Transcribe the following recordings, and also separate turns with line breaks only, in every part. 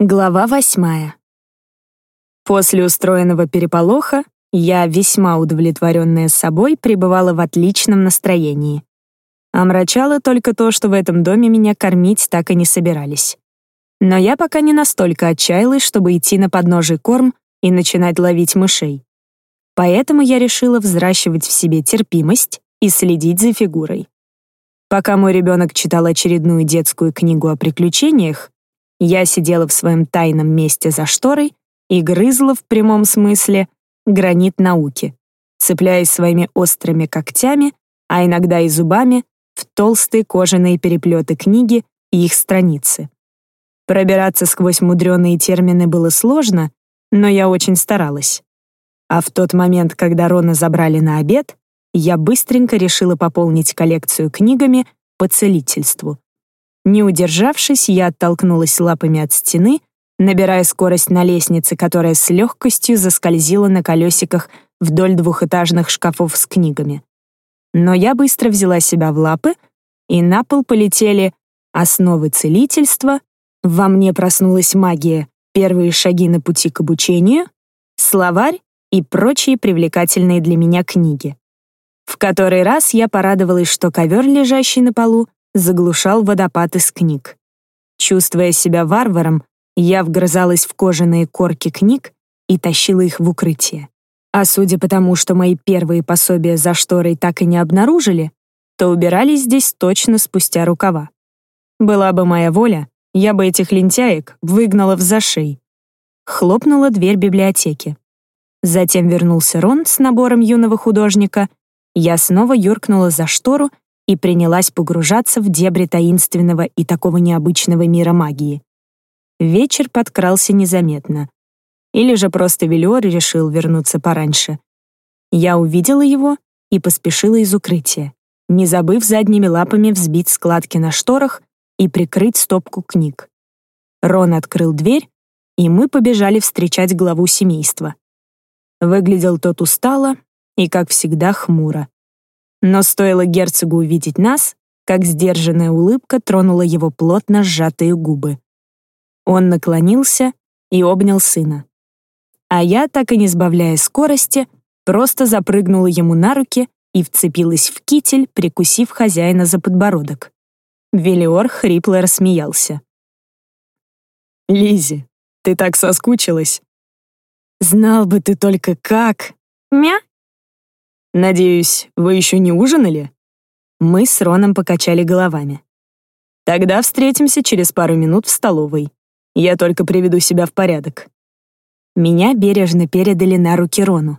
Глава восьмая. После устроенного переполоха я, весьма удовлетворенная собой, пребывала в отличном настроении. Омрачало только то, что в этом доме меня кормить так и не собирались. Но я пока не настолько отчаялась, чтобы идти на подножий корм и начинать ловить мышей. Поэтому я решила взращивать в себе терпимость и следить за фигурой. Пока мой ребенок читал очередную детскую книгу о приключениях, я сидела в своем тайном месте за шторой и грызла в прямом смысле гранит науки, цепляясь своими острыми когтями, а иногда и зубами, в толстые кожаные переплеты книги и их страницы. Пробираться сквозь мудреные термины было сложно, но я очень старалась. А в тот момент, когда Рона забрали на обед, я быстренько решила пополнить коллекцию книгами по целительству. Не удержавшись, я оттолкнулась лапами от стены, набирая скорость на лестнице, которая с легкостью заскользила на колесиках вдоль двухэтажных шкафов с книгами. Но я быстро взяла себя в лапы, и на пол полетели основы целительства, во мне проснулась магия, первые шаги на пути к обучению, словарь и прочие привлекательные для меня книги. В который раз я порадовалась, что ковер, лежащий на полу, заглушал водопад из книг. Чувствуя себя варваром, я вгрызалась в кожаные корки книг и тащила их в укрытие. А судя по тому, что мои первые пособия за шторой так и не обнаружили, то убирались здесь точно спустя рукава. Была бы моя воля, я бы этих лентяек выгнала в зашей. Хлопнула дверь библиотеки. Затем вернулся Рон с набором юного художника. Я снова юркнула за штору и принялась погружаться в дебри таинственного и такого необычного мира магии. Вечер подкрался незаметно. Или же просто Велиор решил вернуться пораньше. Я увидела его и поспешила из укрытия, не забыв задними лапами взбить складки на шторах и прикрыть стопку книг. Рон открыл дверь, и мы побежали встречать главу семейства. Выглядел тот устало и, как всегда, хмуро. Но стоило герцогу увидеть нас, как сдержанная улыбка тронула его плотно сжатые губы. Он наклонился и обнял сына. А я, так и не сбавляя скорости, просто запрыгнула ему на руки и вцепилась в китель, прикусив хозяина за подбородок. Велиор хрипло рассмеялся.
Лизи, ты так соскучилась?»
«Знал бы ты только как!» «Мя!»
«Надеюсь, вы еще не ужинали?»
Мы с Роном покачали головами.
«Тогда встретимся через пару минут в столовой. Я только приведу себя в порядок».
Меня бережно передали на руки Рону.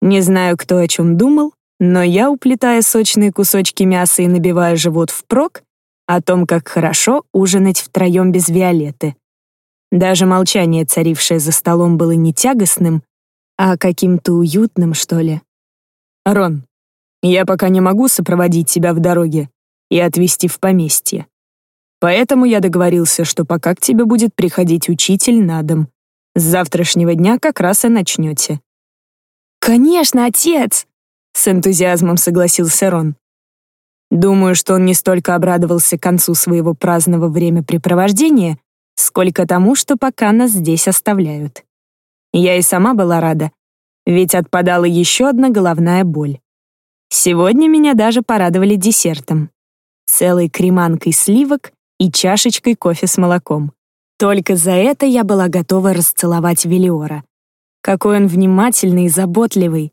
Не знаю, кто о чем думал, но я, уплетая сочные кусочки мяса и набивая живот впрок, о том, как хорошо ужинать втроем без Виолетты. Даже молчание, царившее за столом, было не тягостным, а каким-то уютным, что ли.
«Рон, я пока не могу сопроводить тебя в дороге и отвезти в поместье. Поэтому я договорился, что пока к тебе будет приходить учитель на дом. С завтрашнего дня как раз и начнете».
«Конечно, отец!» — с энтузиазмом согласился Рон.
Думаю, что он не столько обрадовался концу своего праздного времяпрепровождения, сколько тому, что пока нас здесь оставляют. Я и сама была рада, ведь отпадала еще одна головная боль. Сегодня меня даже порадовали десертом. Целой креманкой сливок и чашечкой кофе с молоком. Только за это я была готова расцеловать Велиора. Какой он внимательный и заботливый.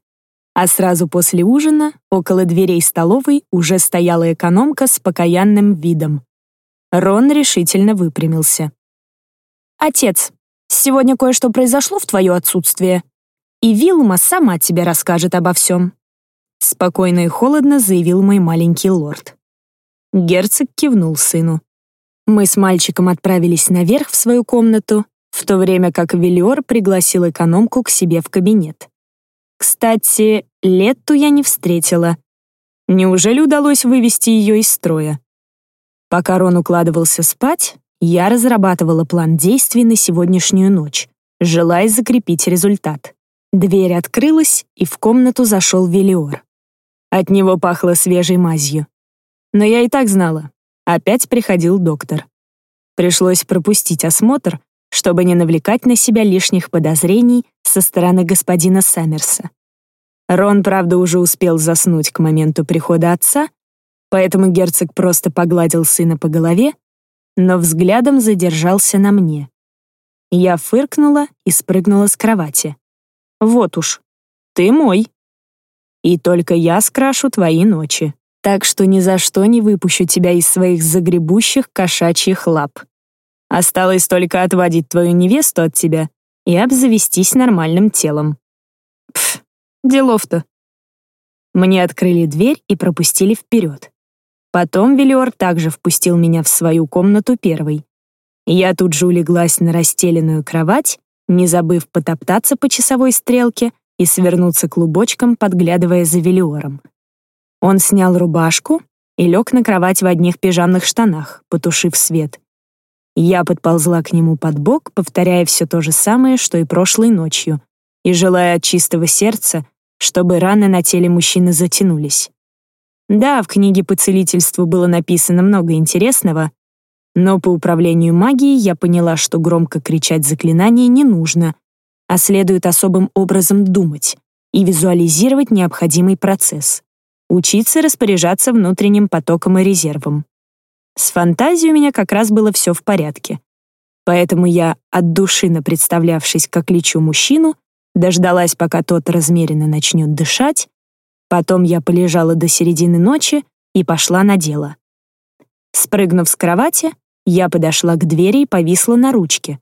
А сразу после ужина около дверей столовой уже стояла экономка с покаянным видом. Рон решительно выпрямился. «Отец, сегодня кое-что произошло в твое отсутствие», и Вилма сама тебе расскажет обо всем», — спокойно и холодно заявил мой маленький лорд. Герцог кивнул сыну. Мы с мальчиком отправились наверх в свою комнату, в то время как Велиор пригласил экономку к себе в кабинет. Кстати, Летту я не встретила. Неужели удалось вывести ее из строя? Пока Рон укладывался спать, я разрабатывала план действий на сегодняшнюю ночь, желая закрепить результат. Дверь открылась, и в комнату зашел Велиор. От него пахло свежей мазью. Но я и так знала. Опять приходил доктор. Пришлось пропустить осмотр,
чтобы не навлекать на себя лишних подозрений со стороны господина Саммерса. Рон, правда, уже успел заснуть к моменту прихода отца, поэтому герцог просто погладил сына по голове, но взглядом задержался на мне. Я фыркнула и спрыгнула с кровати. «Вот уж, ты мой. И только я скрашу твои ночи, так что ни за что не выпущу тебя из своих загребущих кошачьих лап. Осталось только отводить твою невесту от тебя и обзавестись нормальным телом». Пф, делов-то. Мне открыли дверь и пропустили вперед. Потом Велиор также впустил меня в свою комнату первой. Я тут же улеглась на расстеленную кровать, не забыв потоптаться по часовой стрелке и свернуться клубочком, подглядывая за Велиором. Он снял рубашку и лег на кровать в одних пижамных штанах, потушив свет. Я подползла к нему под бок, повторяя все то же самое, что и прошлой ночью, и желая от чистого сердца, чтобы раны на теле мужчины затянулись. Да, в книге по целительству было написано много интересного, но по управлению магией я поняла, что громко кричать заклинание не нужно, а следует особым образом думать и визуализировать необходимый процесс. Учиться распоряжаться внутренним потоком и резервом. С фантазией у меня как раз было все в порядке. Поэтому я, от души представлявшись, как лечу мужчину, дождалась, пока тот размеренно начнет дышать, Потом я полежала до середины ночи и пошла на дело. Спрыгнув с кровати, я подошла к двери и повисла на ручке,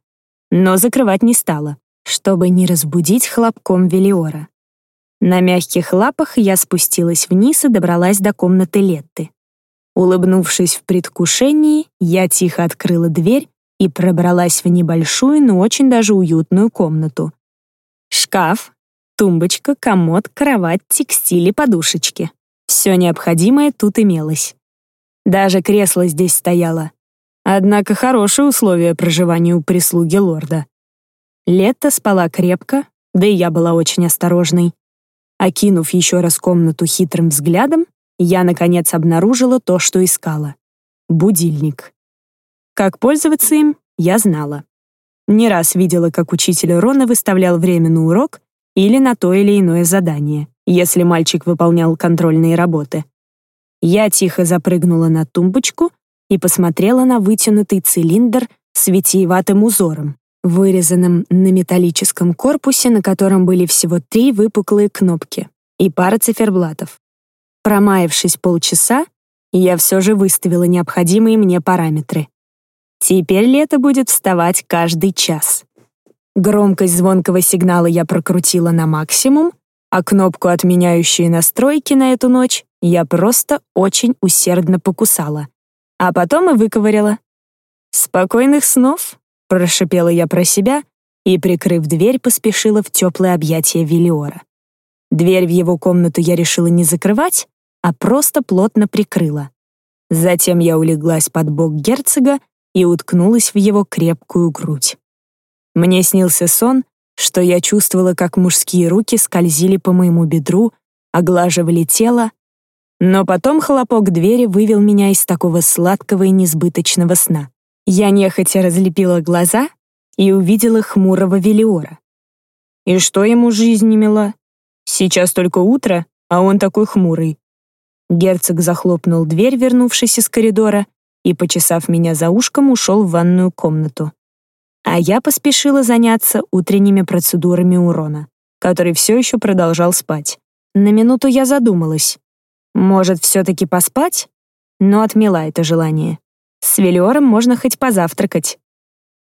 но закрывать не стала, чтобы не разбудить хлопком Велиора. На мягких лапах я спустилась вниз и добралась до комнаты Летты. Улыбнувшись в предвкушении, я тихо открыла дверь и пробралась в небольшую, но очень даже уютную комнату. Шкаф, Тумбочка, комод, кровать, текстиль и подушечки. Все необходимое тут имелось. Даже кресло здесь стояло. Однако хорошие условия проживания у прислуги лорда. Лето спала крепко, да и я была очень осторожной. Окинув еще раз комнату хитрым взглядом, я, наконец, обнаружила то, что искала. Будильник. Как пользоваться им, я знала. Не раз видела, как учитель Рона выставлял время на урок или на то или иное задание, если мальчик выполнял контрольные работы. Я тихо запрыгнула на тумбочку и посмотрела на вытянутый цилиндр с витиеватым узором, вырезанным на металлическом корпусе, на котором были всего три выпуклые кнопки и пара циферблатов. Промаявшись полчаса, я все же выставила необходимые мне параметры. Теперь лето будет вставать каждый час. Громкость звонкого сигнала я прокрутила на максимум, а кнопку «Отменяющие настройки» на эту ночь я просто очень усердно покусала, а потом и выковыряла. «Спокойных снов!» — прошипела я про себя и, прикрыв дверь, поспешила в теплое объятие Велиора. Дверь в его комнату я решила не закрывать, а просто плотно прикрыла. Затем я улеглась под бок герцога и уткнулась в его крепкую грудь. Мне снился сон, что я чувствовала, как мужские руки скользили по моему бедру, оглаживали тело, но потом хлопок двери вывел меня из такого сладкого и несбыточного сна. Я нехотя разлепила глаза и увидела хмурого Велиора. И что ему жизнь не мила? Сейчас только утро, а он такой хмурый. Герцог захлопнул дверь, вернувшись из коридора, и, почесав меня за ушком, ушел в ванную комнату а я поспешила заняться утренними процедурами урона, который все еще продолжал спать. На минуту я задумалась. Может, все-таки поспать? Но отмела это желание. С Велиором можно хоть позавтракать.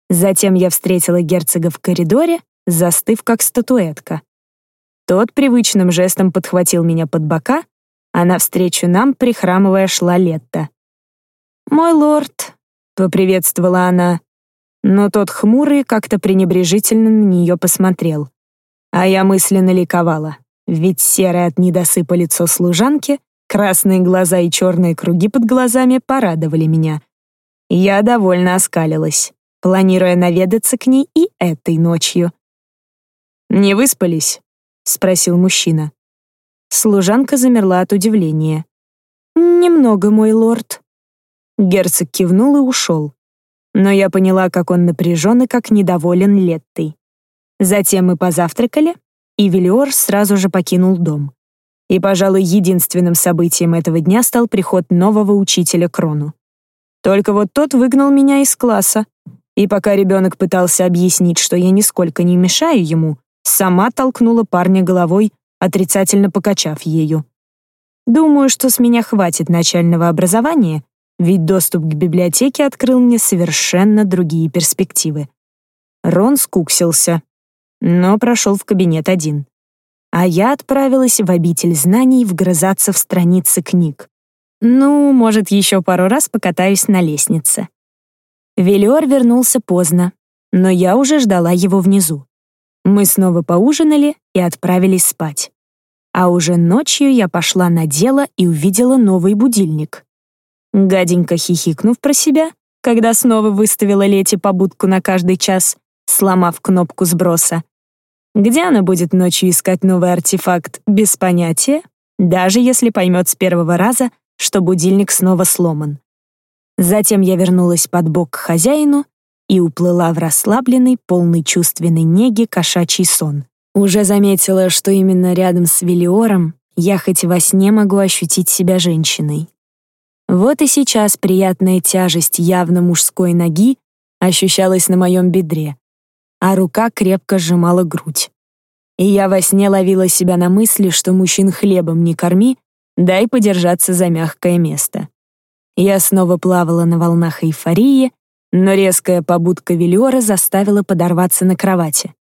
Затем я встретила герцога в коридоре, застыв как статуэтка. Тот привычным жестом подхватил меня под бока, а навстречу нам, прихрамывая, шла Летта. «Мой лорд», — поприветствовала она, но тот хмурый как-то пренебрежительно на нее посмотрел. А я мысленно ликовала, ведь серое от недосыпа лицо служанки, красные глаза и черные круги под глазами порадовали меня. Я довольно оскалилась, планируя наведаться к ней и этой ночью. «Не выспались?» — спросил мужчина. Служанка замерла от удивления. «Немного, мой лорд». Герцог кивнул и ушел. но я поняла, как он напряжен и как недоволен Леттой. Затем мы позавтракали, и Велиор сразу же покинул дом. И, пожалуй, единственным событием этого дня стал приход нового учителя Крону. Только вот тот выгнал меня из класса, и пока ребенок пытался объяснить, что я нисколько не мешаю ему, сама толкнула парня головой, отрицательно покачав ею. Думаю, что с меня хватит начального образования, ведь доступ к библиотеке открыл мне совершенно другие перспективы. Рон скуксился, но прошел в кабинет один. А я отправилась в обитель знаний вгрызаться в страницы книг. Ну, может, еще пару раз покатаюсь на лестнице. Велиор вернулся поздно, но я уже ждала его внизу. Мы снова поужинали и отправились спать. А уже ночью я пошла на дело и увидела новый будильник. Гаденько хихикнув про себя, когда снова выставила Лете побудку на каждый час, сломав кнопку сброса. Где она будет ночью искать новый артефакт, без понятия, даже если поймет с первого раза, что будильник снова сломан. Затем я вернулась под бок к хозяину и уплыла в расслабленный, полный чувственной неги кошачий сон. Уже заметила, что именно рядом с Велиором я хоть во сне могу ощутить себя женщиной. Вот и сейчас приятная тяжесть явно мужской ноги ощущалась на моем бедре, а рука крепко сжимала грудь. И я во сне ловила себя на мысли, что мужчин хлебом не корми, дай подержаться за мягкое место. Я снова плавала на волнах эйфории, но резкая побудка Велиора заставила подорваться на кровати.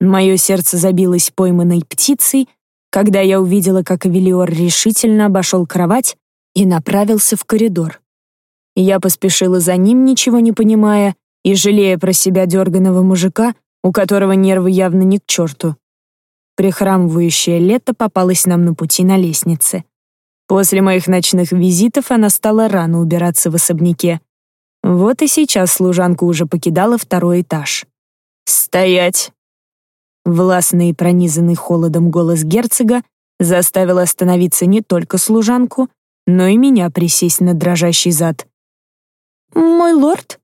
Мое сердце забилось пойманной птицей, когда я увидела, как Велиор решительно обошел кровать и направился в коридор. Я поспешила за ним, ничего не понимая, и жалея про себя дерганого мужика, у которого нервы явно не к черту. Прихрамывающее лето попалось нам на пути на лестнице. После моих ночных визитов она стала рано убираться в особняке. Вот и сейчас служанка уже покидала второй этаж. «Стоять!» Властный и пронизанный холодом голос герцога заставил остановиться не только служанку, но и меня присесть на дрожащий зад. «Мой лорд?» —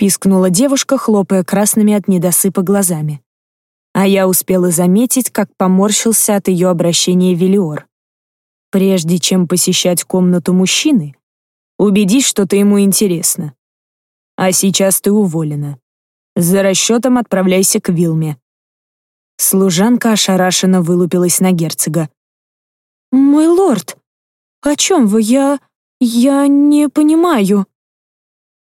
пискнула девушка, хлопая красными от недосыпа глазами. А я успела заметить, как поморщился от ее обращения Велиор. Прежде чем посещать комнату мужчины, убедись, что ты ему интересно. А сейчас ты уволена. За расчетом отправляйся к Вилме. Служанка ошарашенно вылупилась на герцога. «Мой лорд, о чем вы? Я... я не понимаю».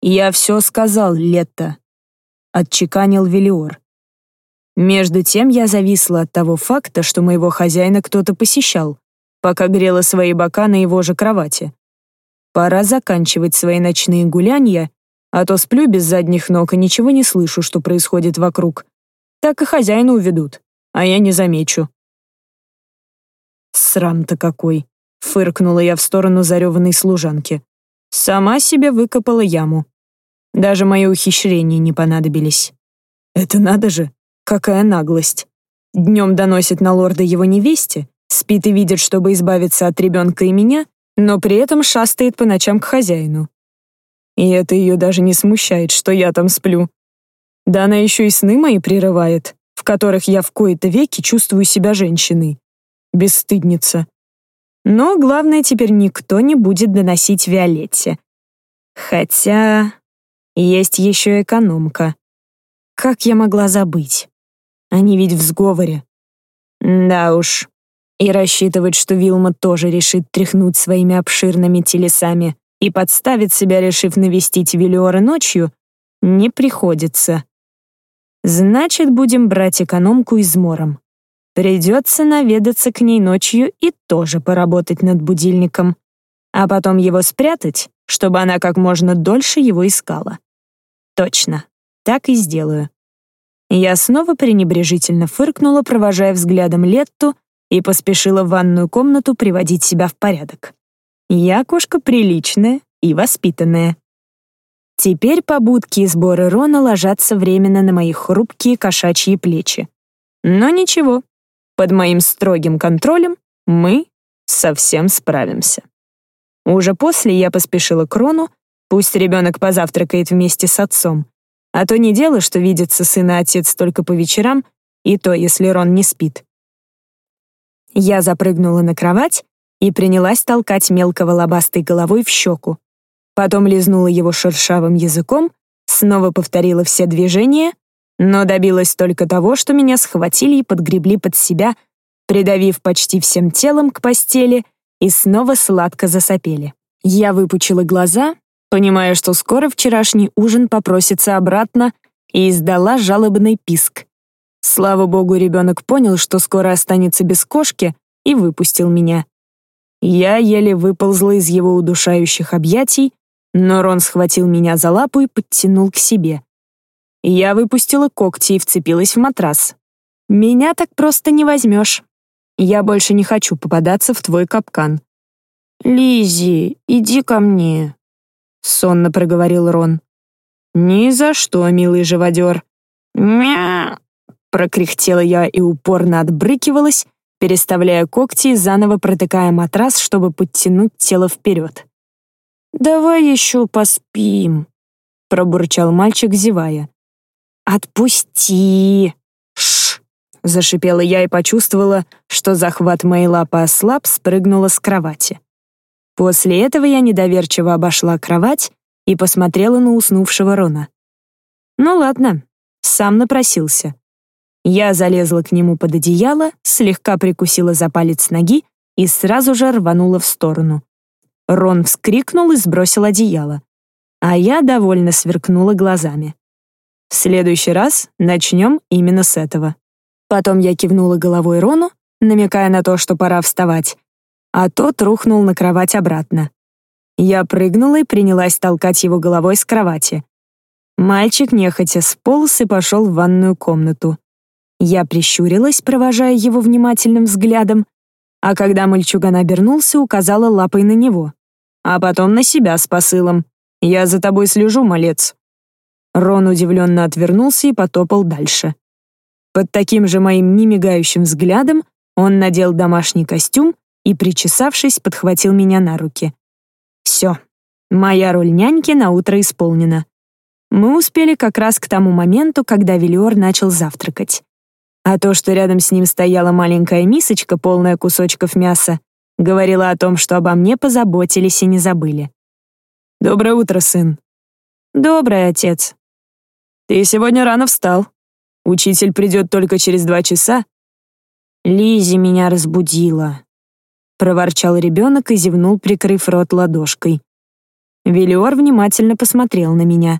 «Я все сказал, Летта», — отчеканил Велиор. Между тем я зависла от того факта, что моего хозяина кто-то посещал, пока грела свои бока на его же кровати. Пора заканчивать свои ночные гулянья, а то сплю без задних ног и ничего не слышу, что происходит вокруг. Так и хозяина уведут, а я не замечу. Срам-то какой, фыркнула я в сторону зареванной служанки. Сама себе выкопала яму. Даже мои ухищрения не понадобились. Это надо же, какая наглость. Днем доносит на лорда его невесте, Спит и видит, чтобы избавиться от ребенка и меня, но при этом шастает по ночам к хозяину. И это ее даже не смущает, что я там сплю. Да она еще и сны мои прерывает, в которых я в кои-то веки чувствую себя женщиной. Бесстыдница. Но главное, теперь никто не будет доносить Виолетте. Хотя есть еще экономка. Как я могла забыть? Они ведь в сговоре. Да уж, и рассчитывать, что Вилма тоже решит тряхнуть своими обширными телесами и подставит себя, решив навестить Велиора ночью, не приходится. Значит, будем брать экономку измором. Придется наведаться к ней ночью и тоже поработать над будильником, а потом его спрятать, чтобы она как можно дольше его искала. Точно, так и сделаю. Я снова пренебрежительно фыркнула, провожая взглядом Летту, и поспешила в ванную комнату приводить себя в порядок. Я кошка приличная и воспитанная. Теперь побудки и сборы Рона ложатся временно на мои хрупкие кошачьи плечи. Но ничего, под моим строгим контролем мы совсем справимся. Уже после я поспешила к Рону,
Пусть ребенок позавтракает вместе с отцом. А то не дело, что видится сын и отец только по вечерам, и то, если Рон не спит. Я запрыгнула на кровать и принялась толкать мелкого лобастой головой в щеку. Потом лизнула его шершавым языком, снова повторила все движения, но добилась только того, что меня схватили и подгребли под себя, придавив почти всем телом к постели, и снова сладко засопели. Я выпучила глаза, понимая, что скоро вчерашний ужин попросится обратно, и издала жалобный писк. Слава богу, ребенок понял, что скоро останется без кошки, и выпустил меня. Я еле выползла из его удушающих объятий, но Рон схватил меня за лапу и подтянул к себе. Я выпустила когти и вцепилась в матрас. «Меня так просто не возьмешь. Я больше не хочу попадаться в твой капкан».
Лизи, иди ко мне», — сонно проговорил Рон.
«Ни за что, милый живодер».
«Мя!» — прокряхтела я и упорно отбрыкивалась, переставляя когти и заново протыкая матрас, чтобы подтянуть тело вперед. «Давай еще поспим», — пробурчал мальчик, зевая. «Отпусти!» «Ш!» — зашипела я и почувствовала, что захват моей лапы ослаб, спрыгнула с кровати. После этого я недоверчиво обошла кровать и посмотрела на уснувшего Рона. Ну ладно, сам напросился. Я залезла к нему под одеяло, слегка прикусила за палец ноги и сразу же рванула в сторону. Рон вскрикнул и сбросил одеяло. А я довольно сверкнула глазами. В следующий раз начнем именно с этого. Потом я кивнула головой Рону, намекая на то, что пора вставать, а тот рухнул на кровать обратно. Я прыгнула и принялась толкать его головой с кровати. Мальчик нехотя сполз и пошел в ванную комнату. Я прищурилась, провожая его внимательным взглядом, а когда мальчуган обернулся, указала лапой на него. А потом на себя с посылом. «Я за тобой слежу, малец». Рон удивленно отвернулся и потопал дальше. Под таким же моим немигающим взглядом он надел домашний костюм и, причесавшись, подхватил меня на руки. Все, моя роль няньки на утро исполнена. Мы успели как раз к тому моменту, когда Велиор начал завтракать. А то, что рядом с ним стояла маленькая мисочка, полная кусочков мяса, говорило о том, что обо мне позаботились и не забыли. «Доброе утро, сын». «Доброе, отец». «Ты сегодня рано встал. Учитель придет только через два часа». Лизи меня разбудила. Проворчал ребенок и зевнул, прикрыв рот ладошкой.
Велиор внимательно посмотрел на меня.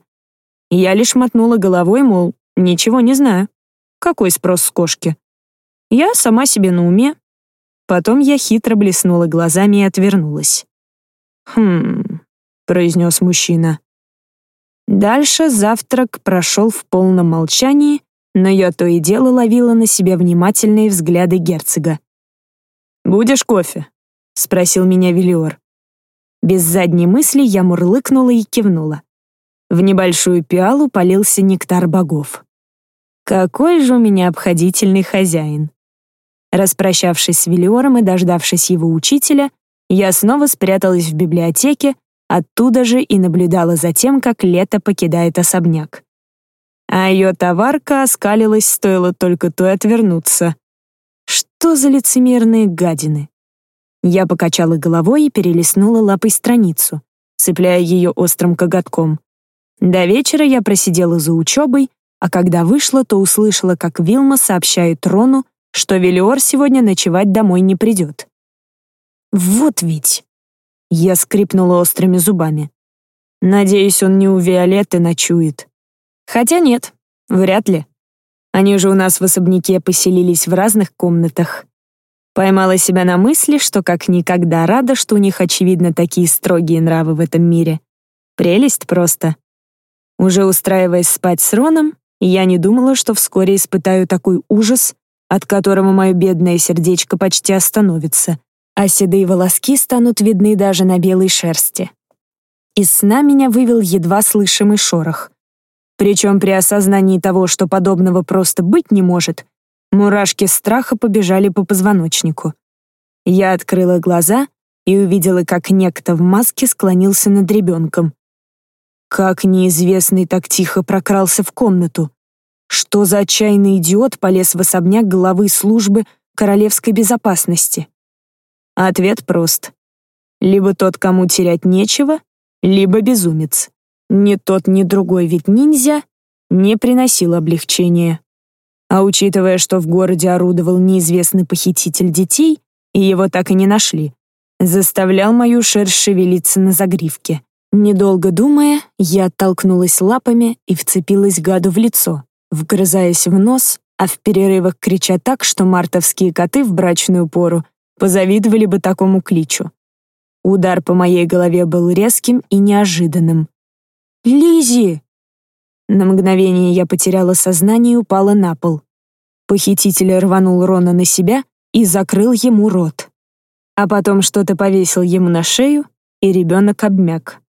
Я лишь мотнула головой, мол, ничего не знаю. Какой спрос с кошки? Я сама себе на уме. Потом я хитро блеснула глазами и отвернулась. «Хм...» — произнес мужчина. Дальше завтрак прошел в полном молчании, но я то и дело ловила на себя внимательные взгляды герцога. «Будешь кофе?» — спросил меня Велиор. Без задней мысли я мурлыкнула и кивнула. В небольшую пиалу полился нектар богов. Какой же у меня обходительный хозяин. Распрощавшись с Велиором и дождавшись его учителя, я снова спряталась в библиотеке, оттуда же и наблюдала за тем, как лето покидает особняк. А ее товарка оскалилась, стоило только той отвернуться. Что за лицемерные гадины? Я покачала головой и перелистнула лапой страницу, цепляя ее острым коготком. До вечера я просидела за учебой, а когда вышла, то услышала, как Вилма сообщает Рону, что Велиор сегодня ночевать домой не придет. Вот ведь. Я скрипнула острыми зубами. Надеюсь, он не у Виолетты ночует. Хотя нет, вряд ли. Они же у нас в особняке поселились в разных комнатах. Поймала себя на мысли, что как никогда рада, что у них, очевидно, такие строгие нравы в этом мире. Прелесть просто. Уже устраиваясь спать с Роном, я не думала, что вскоре испытаю такой ужас, от которого мое бедное сердечко почти остановится, а седые волоски станут видны даже на белой шерсти. Из сна меня вывел едва слышимый шорох. Причем при осознании того, что подобного просто быть не может, мурашки страха побежали по позвоночнику. Я открыла глаза и увидела, как некто в маске склонился над ребенком. Как неизвестный так тихо прокрался в комнату? Что за отчаянный идиот полез в особняк главы службы королевской безопасности? Ответ прост. Либо тот, кому терять нечего, либо безумец. Ни тот, ни другой ведь ниндзя не приносил облегчения. А учитывая, что в городе орудовал неизвестный похититель детей, и его так и не нашли, заставлял мою шерсть шевелиться на загривке. Недолго думая, я оттолкнулась лапами и вцепилась гаду в лицо, вгрызаясь в нос, а в перерывах крича так, что мартовские коты в брачную пору позавидовали бы такому кличу. Удар по моей голове был резким и неожиданным. Лизи! На мгновение я потеряла сознание и упала на пол. Похититель рванул Рона на себя и закрыл ему рот. А потом что-то повесил ему на шею, и ребенок обмяк.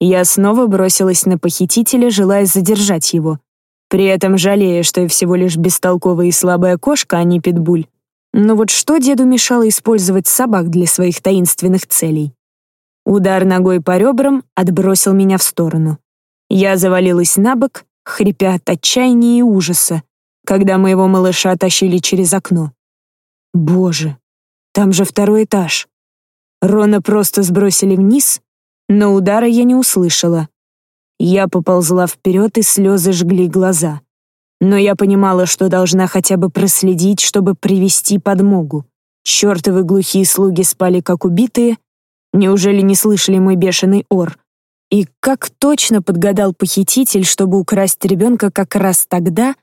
Я снова бросилась на похитителя, желая задержать его, при этом жалея, что я всего лишь бестолковая и слабая кошка, а не питбуль. Но вот что деду мешало использовать собак для своих таинственных целей? Удар ногой по ребрам отбросил меня в сторону. Я завалилась на бок, хрипя от отчаяния и ужаса, когда моего малыша тащили через окно. Боже, там же второй этаж. Рона просто сбросили вниз, но удара я не услышала. Я поползла вперед, и слезы жгли глаза. Но я понимала, что должна хотя бы проследить, чтобы привести подмогу. Чёртовы глухие слуги спали как убитые. Неужели не слышали мой бешеный ор? И как точно подгадал похититель, чтобы украсть ребенка как раз тогда,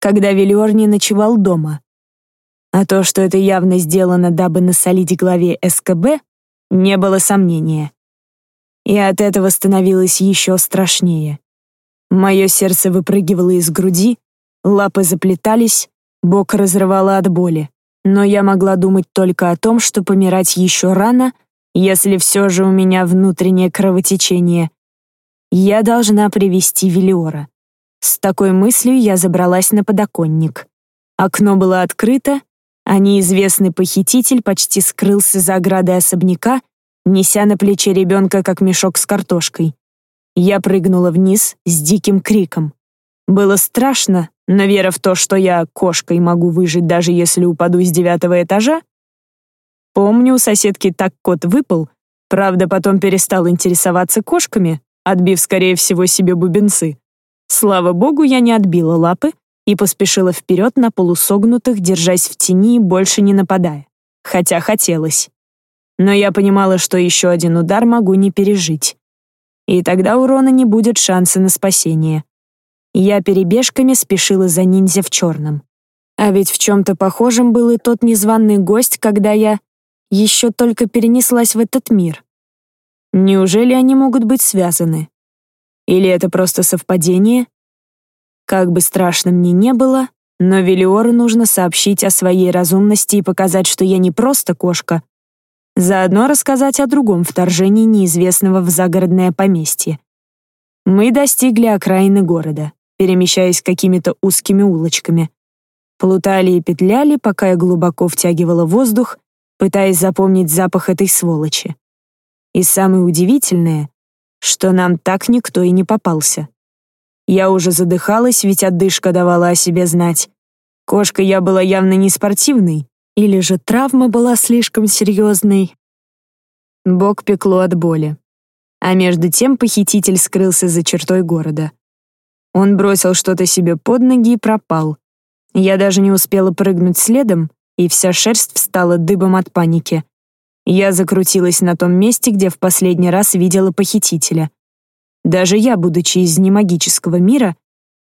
когда Велиор не ночевал дома? А то, что это явно сделано, дабы насолить главе СКБ, не было сомнения и от этого становилось еще страшнее. Мое сердце выпрыгивало из груди, лапы заплетались, бок разрывало от боли. Но я могла думать только о том, что помирать еще рано, если все же у меня внутреннее кровотечение. Я должна привести Велиора. С такой мыслью я забралась на подоконник. Окно было открыто, а неизвестный похититель почти скрылся за оградой особняка неся на плече ребенка, как мешок с картошкой. Я прыгнула вниз с диким криком. Было страшно, но вера в то, что я кошкой могу выжить, даже если упаду с девятого этажа. Помню, у соседки так кот выпал, правда, потом перестал интересоваться кошками, отбив, скорее всего, себе бубенцы. Слава богу, я не отбила лапы и поспешила вперед на полусогнутых, держась в тени и больше не нападая. Хотя хотелось но я понимала, что еще один удар могу не пережить. И тогда у Рона не будет шанса на спасение. Я перебежками спешила за ниндзя в черном. А ведь в чем-то похожем был и тот незваный гость, когда я еще только перенеслась в этот мир. Неужели они могут быть связаны? Или это просто совпадение? Как бы страшно мне не было, но Велиору нужно сообщить о своей разумности и показать, что я не просто кошка, Заодно рассказать о другом вторжении неизвестного в загородное поместье. Мы достигли окраины города, перемещаясь какими-то узкими улочками. Плутали и петляли, пока я глубоко втягивала воздух, пытаясь запомнить запах этой сволочи. И самое удивительное, что нам так никто и не попался. Я уже задыхалась, ведь отдышка давала о себе знать. Кошка я была явно не спортивной, или же травма была слишком серьезной. Бог пекло от боли. А между тем похититель скрылся за чертой города. Он бросил что-то себе под ноги и пропал. Я даже не успела прыгнуть следом, и вся шерсть встала дыбом от паники. Я закрутилась на том месте, где в последний раз видела похитителя. Даже я, будучи из немагического мира,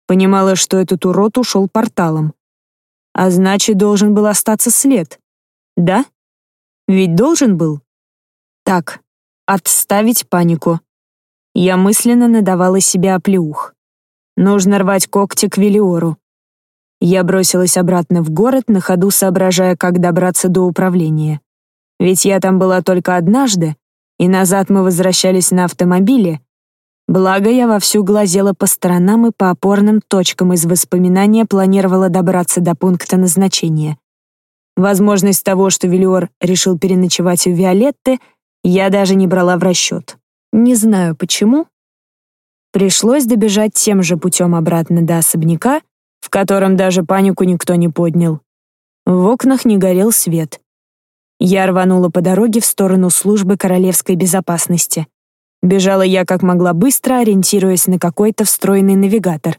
понимала, что этот урод ушел порталом. А значит, должен был остаться след. Да? Ведь должен был? Так, отставить панику. Я мысленно надавала себе оплеух. Нужно рвать когти к Велиору. Я бросилась обратно в город, на ходу соображая, как добраться до управления. Ведь я там была только однажды, и назад мы возвращались на автомобиле, Благо, я вовсю глазела по сторонам и по опорным точкам из воспоминания планировала добраться до пункта назначения. Возможность того, что Велиор решил переночевать у Виолетты, я даже не брала в расчет. Не знаю почему,
Пришлось добежать тем же путем обратно до особняка, в котором даже панику никто не поднял. В окнах не горел свет. Я рванула по дороге в сторону службы королевской безопасности. Бежала я как могла быстро, ориентируясь на какой-то встроенный навигатор.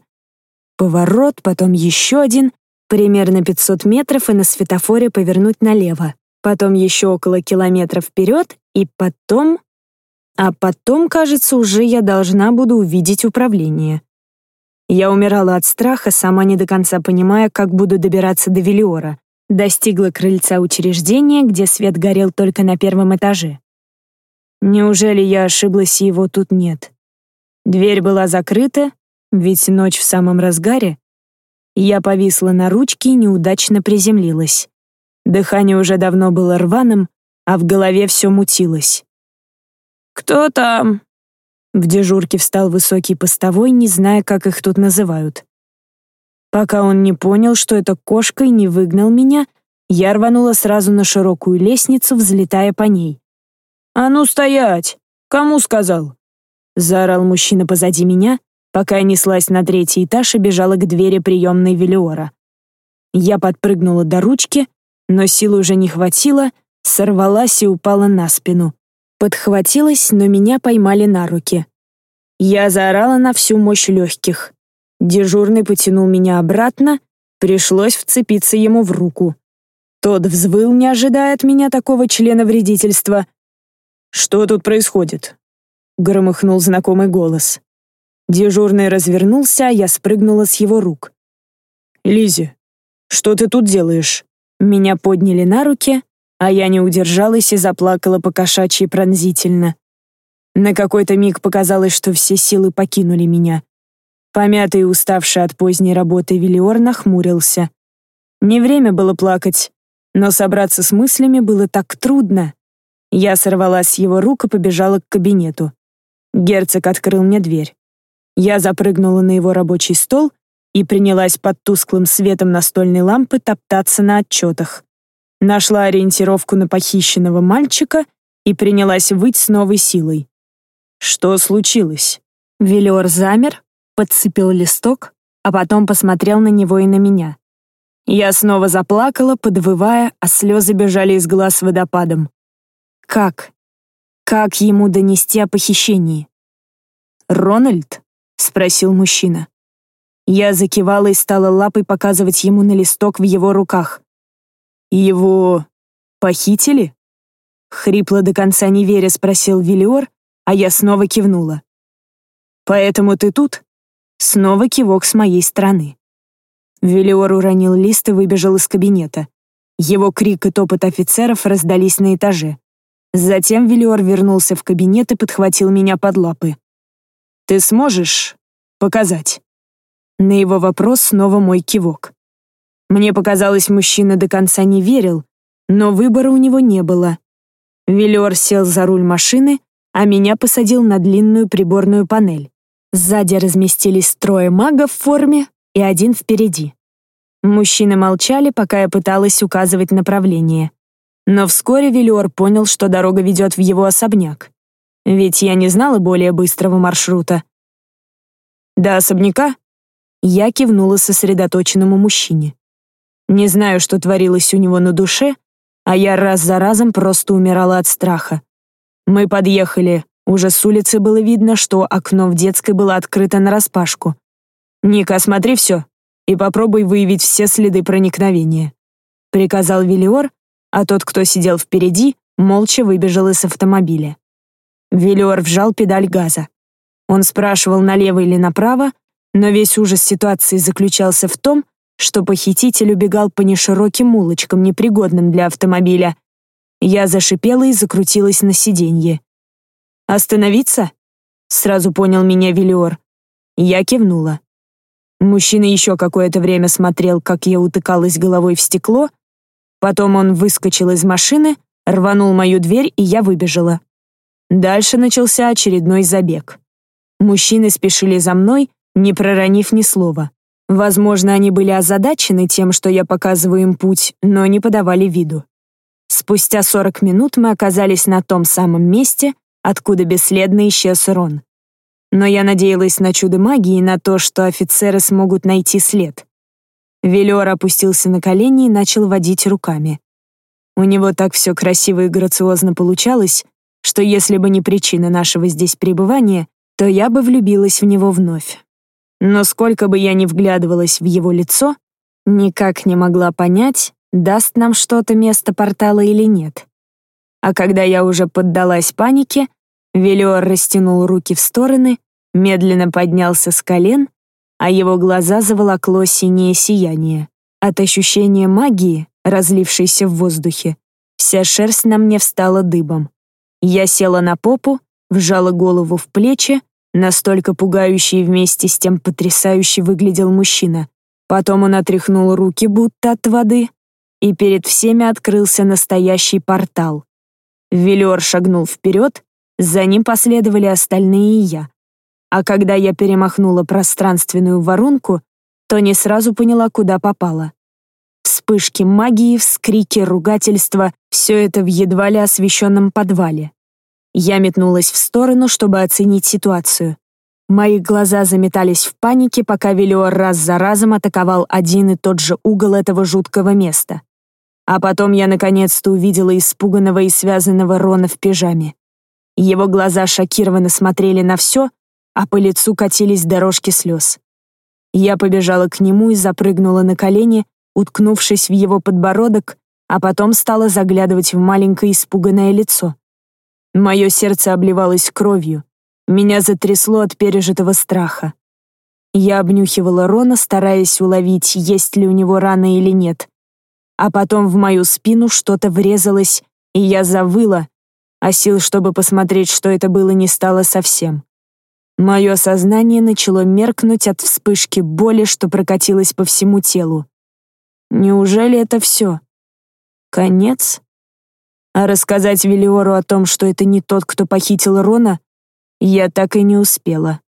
Поворот, потом еще один, примерно 500 метров и на светофоре повернуть налево. Потом еще около километра вперед и потом... А потом, кажется, уже я должна буду увидеть управление. Я умирала от страха, сама не до конца понимая, как буду добираться до Велиора. Достигла крыльца учреждения, где свет горел только на первом этаже. Неужели я ошиблась, и его тут нет? Дверь была закрыта, ведь ночь в самом разгаре. Я повисла на ручке и неудачно приземлилась. Дыхание уже давно было рваным, а в голове все мутилось. «Кто там?» В дежурке встал высокий постовой, не зная, как их тут называют. Пока он не понял, что это кошка и не выгнал меня, я рванула сразу на широкую лестницу, взлетая по ней. «А ну стоять! Кому сказал?» Заорал мужчина позади меня, пока я неслась на третий этаж и бежала к двери приемной Велиора. Я подпрыгнула до ручки, но силы уже не хватило, сорвалась и упала на спину. Подхватилась, но меня поймали на руки. Я заорала на всю мощь легких. Дежурный потянул меня обратно, пришлось вцепиться ему в руку. Тот взвыл, не ожидая от меня такого члена вредительства. «Что тут происходит?» — громыхнул знакомый голос. Дежурный развернулся, а я спрыгнула с его рук. Лизи, что ты тут делаешь?» Меня подняли на руки, а я не удержалась и заплакала по-кошачьи пронзительно. На какой-то миг показалось, что все силы покинули меня. Помятый и уставший от поздней работы Велиор нахмурился. Не время было плакать, но собраться с мыслями было так трудно. Я сорвалась с его рук и побежала к кабинету. Герцог открыл мне дверь. Я запрыгнула на его рабочий стол и принялась под тусклым светом настольной лампы топтаться на отчетах. Нашла ориентировку на похищенного мальчика и принялась выть с новой силой. Что случилось? Велиор замер, подцепил листок, а потом посмотрел на него и на меня. Я снова заплакала, подвывая, а слезы бежали из глаз водопадом. Как? Как ему донести о похищении? «Рональд?» — спросил мужчина. Я закивала и стала лапой показывать ему на листок в его руках. «Его похитили?» Хрипло до конца не веря спросил Велиор, а я снова кивнула. «Поэтому ты тут?» Снова кивок с моей стороны. Велиор уронил лист и выбежал из кабинета. Его крик и топот офицеров раздались на этаже. Затем Велиор вернулся в кабинет и подхватил меня под лапы. «Ты сможешь показать?» На его вопрос снова мой кивок. Мне показалось, мужчина до конца не верил, но выбора у него не было. Велиор сел за руль машины, а меня посадил на длинную приборную панель. Сзади разместились трое магов в форме и один впереди. Мужчины молчали, пока я пыталась указывать направление. Но вскоре Велиор понял, что дорога ведет в его особняк. Ведь я не знала более быстрого маршрута. «До особняка?» Я кивнула сосредоточенному мужчине. Не знаю, что творилось у него на душе, а я раз за разом просто умирала от страха. Мы подъехали, уже с улицы было видно, что окно в детской было открыто нараспашку. «Ника, осмотри все и попробуй выявить все следы проникновения», — приказал Велиор, а тот, кто сидел впереди, молча выбежал из автомобиля. Велиор вжал педаль газа. Он спрашивал, налево или направо, но весь ужас ситуации заключался в том, что похититель убегал по нешироким улочкам, непригодным для автомобиля. Я зашипела и закрутилась на сиденье. «Остановиться?» — сразу понял меня Велиор. Я кивнула. Мужчина еще какое-то время смотрел, как я утыкалась головой в стекло, потом он выскочил из машины, рванул мою дверь, и я выбежала. Дальше начался очередной забег. Мужчины спешили за мной, не проронив ни слова. Возможно, они были озадачены тем, что я показываю им путь, но не подавали виду. Спустя 40 минут мы оказались на том самом месте, откуда бесследно исчез Рон. Но я надеялась на чудо магии и на то, что офицеры смогут найти след. Велиор опустился на колени и начал водить руками. У него так все красиво и грациозно получалось, что если бы не причина нашего здесь пребывания, то я бы влюбилась в него вновь. Но сколько бы я ни вглядывалась в его лицо, никак не могла понять, даст нам что-то место портала или нет. А когда я уже поддалась панике, Велиор растянул руки в стороны, медленно поднялся с колен, а его глаза заволокло синее сияние. От ощущения магии, разлившейся в воздухе, вся шерсть на мне встала дыбом. Я села на попу, вжала голову в плечи, настолько пугающий вместе с тем потрясающе выглядел мужчина. Потом он отряхнул руки, будто от воды, и перед всеми открылся настоящий портал. Велиор шагнул вперед, за ним последовали остальные и я. А когда я перемахнула пространственную воронку, то не сразу поняла, куда попала. Вспышки магии, вскрики, ругательства — все это в едва ли освещенном подвале. Я метнулась в сторону, чтобы оценить ситуацию. Мои глаза заметались в панике, пока Велиор раз за разом атаковал один и тот же угол этого жуткого места. А потом я наконец-то увидела испуганного и связанного Рона в пижаме. Его глаза шокированно смотрели на все, а по лицу катились дорожки слез. Я побежала к нему и запрыгнула на колени, уткнувшись в его подбородок, а потом стала заглядывать в маленькое испуганное лицо. Мое сердце обливалось кровью. Меня затрясло от пережитого страха. Я обнюхивала Рона, стараясь уловить, есть ли у него рана или нет. А потом в мою спину что-то врезалось, и я завыла, а сил, чтобы посмотреть, что это было, не стало совсем. Мое сознание начало меркнуть от вспышки боли, что прокатилась по всему телу. Неужели это все? Конец? А рассказать Велиору о том, что это не тот, кто похитил Рона, я так и не успела.